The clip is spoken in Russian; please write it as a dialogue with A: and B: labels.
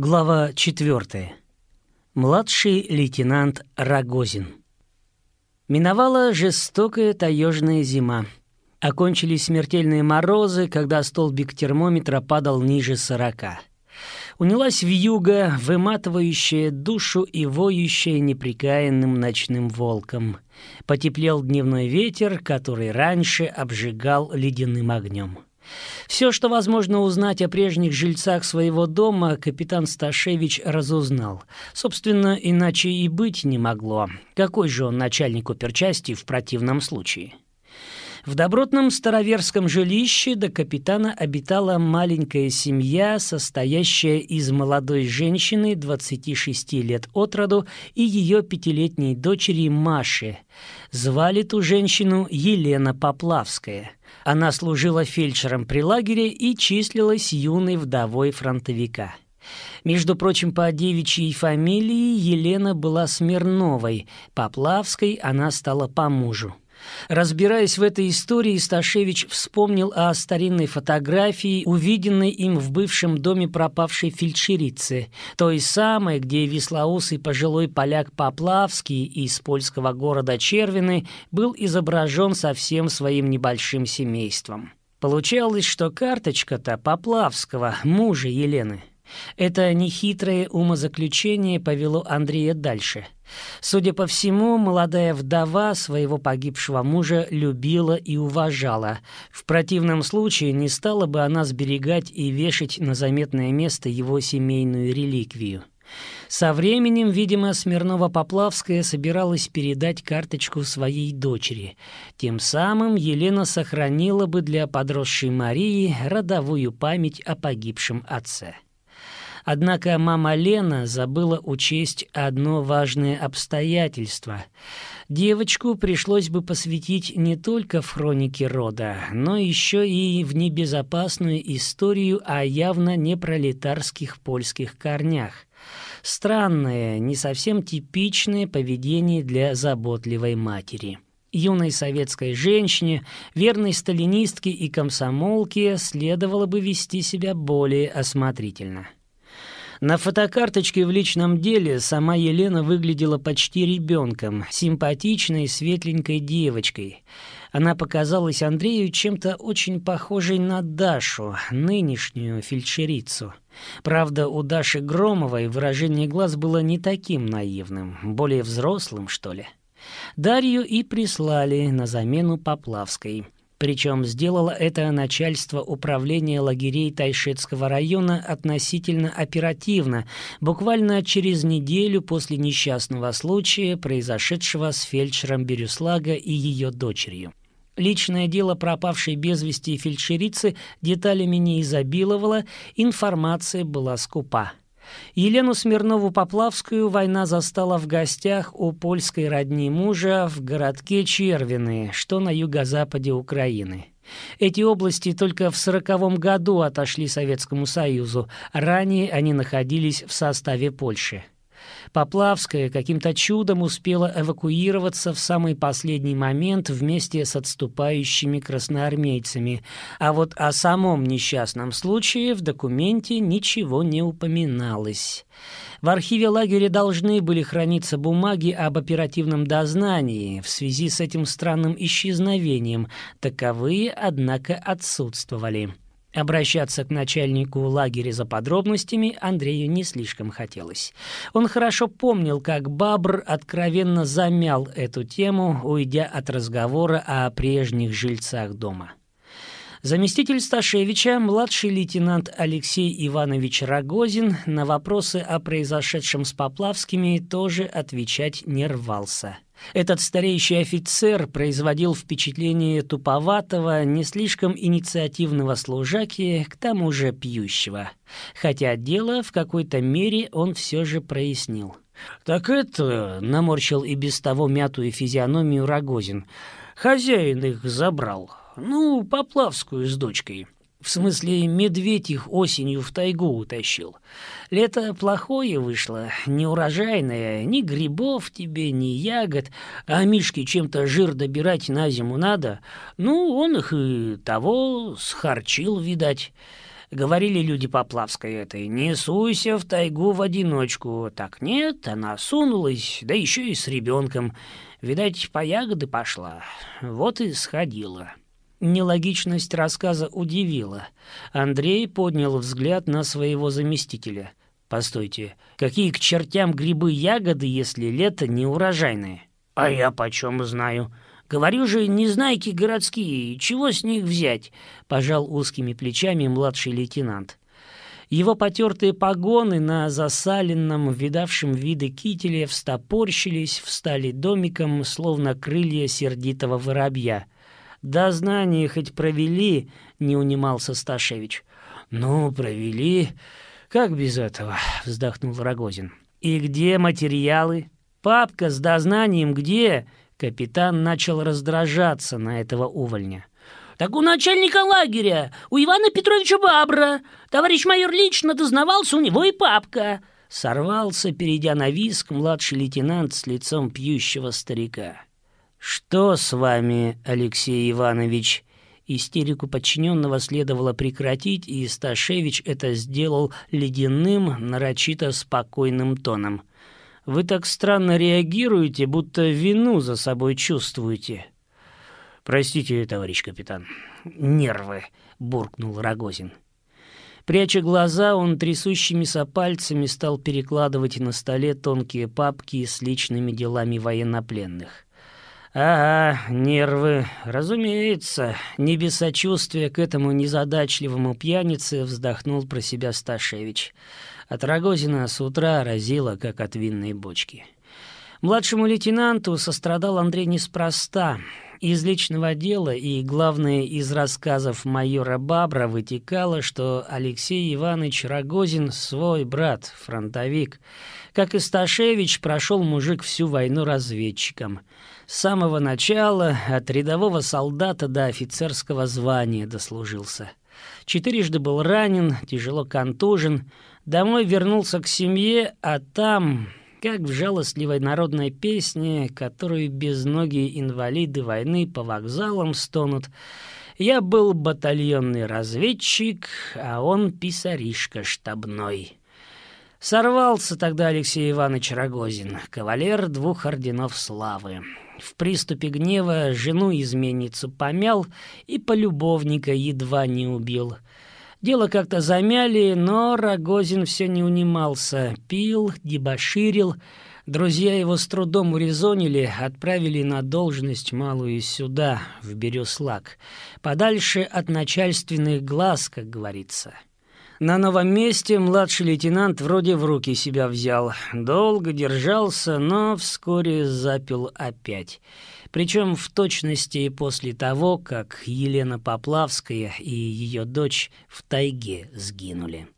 A: Глава 4. Младший лейтенант Рогозин. Миновала жестокая таежная зима. Окончились смертельные морозы, когда столбик термометра падал ниже сорока. Унялась вьюга, выматывающая душу и воющая неприкаянным ночным волком. Потеплел дневной ветер, который раньше обжигал ледяным огнем. Все, что возможно узнать о прежних жильцах своего дома, капитан Сташевич разузнал. Собственно, иначе и быть не могло. Какой же он начальник оперчасти в противном случае? В добротном староверском жилище до капитана обитала маленькая семья, состоящая из молодой женщины 26 лет от роду и ее пятилетней дочери Маши. Звали ту женщину Елена Поплавская. Она служила фельдшером при лагере и числилась юной вдовой фронтовика. Между прочим, по девичьей фамилии Елена была Смирновой, Поплавской она стала по мужу. Разбираясь в этой истории, Сташевич вспомнил о старинной фотографии, увиденной им в бывшем доме пропавшей фельдшерицы, той самой, где веслоусый пожилой поляк Поплавский из польского города Червины был изображен со всем своим небольшим семейством. Получалось, что карточка-то Поплавского, мужа Елены, это нехитрое умозаключение повело Андрея дальше. Судя по всему, молодая вдова своего погибшего мужа любила и уважала. В противном случае не стала бы она сберегать и вешать на заметное место его семейную реликвию. Со временем, видимо, Смирнова-Поплавская собиралась передать карточку своей дочери. Тем самым Елена сохранила бы для подросшей Марии родовую память о погибшем отце. Однако мама Лена забыла учесть одно важное обстоятельство. Девочку пришлось бы посвятить не только в хронике рода, но еще и в небезопасную историю о явно непролетарских польских корнях. Странное, не совсем типичное поведение для заботливой матери. Юной советской женщине, верной сталинистке и комсомолке следовало бы вести себя более осмотрительно. На фотокарточке в личном деле сама Елена выглядела почти ребенком, симпатичной, светленькой девочкой. Она показалась Андрею чем-то очень похожей на Дашу, нынешнюю фельдшерицу. Правда, у Даши Громовой выражение глаз было не таким наивным, более взрослым, что ли. Дарью и прислали на замену Поплавской – причем сделало это начальство управления лагерей Тайшетского района относительно оперативно, буквально через неделю после несчастного случая, произошедшего с фельдшером Бирюслага и ее дочерью. Личное дело пропавшей без вести фельдшерицы деталями не изобиловало, информация была скупа. Елену Смирнову-Поплавскую война застала в гостях у польской родни мужа в городке Червины, что на юго-западе Украины. Эти области только в сороковом году отошли Советскому Союзу, ранее они находились в составе Польши. Поплавская каким-то чудом успела эвакуироваться в самый последний момент вместе с отступающими красноармейцами, а вот о самом несчастном случае в документе ничего не упоминалось. В архиве лагеря должны были храниться бумаги об оперативном дознании в связи с этим странным исчезновением. Таковые, однако, отсутствовали. Обращаться к начальнику лагеря за подробностями Андрею не слишком хотелось. Он хорошо помнил, как Бабр откровенно замял эту тему, уйдя от разговора о прежних жильцах дома. Заместитель Сташевича, младший лейтенант Алексей Иванович Рогозин, на вопросы о произошедшем с Поплавскими тоже отвечать не рвался. Этот стареющий офицер производил впечатление туповатого, не слишком инициативного служаки, к тому же пьющего. Хотя дело в какой-то мере он все же прояснил. «Так это...» — наморщил и без того мятую физиономию Рогозин. «Хозяин их забрал. Ну, Поплавскую с дочкой». В смысле, медведь их осенью в тайгу утащил. Лето плохое вышло, неурожайное, ни грибов тебе, ни ягод, а Мишке чем-то жир добирать на зиму надо. Ну, он их и того схарчил, видать. Говорили люди Поплавской этой, не суйся в тайгу в одиночку. Так нет, она сунулась, да еще и с ребенком. Видать, по ягоды пошла. Вот и сходила. Нелогичность рассказа удивила. Андрей поднял взгляд на своего заместителя. «Постойте, какие к чертям грибы-ягоды, если лето не урожайное?» «А я почем знаю?» Говорю же, незнайки городские, чего с них взять?» — пожал узкими плечами младший лейтенант. Его потертые погоны на засаленном, видавшем виды кителе встопорщились, встали домиком, словно крылья сердитого воробья. «Да знания хоть провели», — не унимался Сташевич. «Ну, провели. Как без этого?» — вздохнул Рогозин. «И где материалы? Папка с дознанием где?» Капитан начал раздражаться на этого увольня. «Так у начальника лагеря, у Ивана Петровича Бабра. Товарищ майор лично дознавался, у него и папка». Сорвался, перейдя на виск, младший лейтенант с лицом пьющего старика. «Что с вами, Алексей Иванович?» Истерику подчиненного следовало прекратить, и Сташевич это сделал ледяным, нарочито спокойным тоном. Вы так странно реагируете, будто вину за собой чувствуете. Простите, товарищ капитан. Нервы, буркнул Рогозин. Пряча глаза, он трясущимися пальцами стал перекладывать на столе тонкие папки с личными делами военнопленных. «Ага, нервы, разумеется». Не без сочувствия к этому незадачливому пьянице вздохнул про себя Сташевич. От Рогозина с утра разило, как от винной бочки. Младшему лейтенанту сострадал Андрей неспроста. Из личного дела и, главное, из рассказов майора Бабра вытекало, что Алексей Иванович Рогозин свой брат, фронтовик. Как и Сташевич, прошел мужик всю войну разведчиком. С самого начала от рядового солдата до офицерского звания дослужился. Четырежды был ранен, тяжело контужен, Домой вернулся к семье, а там, как в жалостливой народной песне, которую безногие инвалиды войны по вокзалам стонут, я был батальонный разведчик, а он писаришка штабной. Сорвался тогда Алексей Иванович Рогозин, кавалер двух орденов славы. В приступе гнева жену-изменницу помял и полюбовника едва не убил — Дело как-то замяли, но Рогозин все не унимался. Пил, дебоширил. Друзья его с трудом урезонили, отправили на должность малую сюда, в Бирюслак. Подальше от начальственных глаз, как говорится. На новом месте младший лейтенант вроде в руки себя взял. Долго держался, но вскоре запил опять причем в точности после того, как Елена Поплавская и ее дочь в тайге сгинули.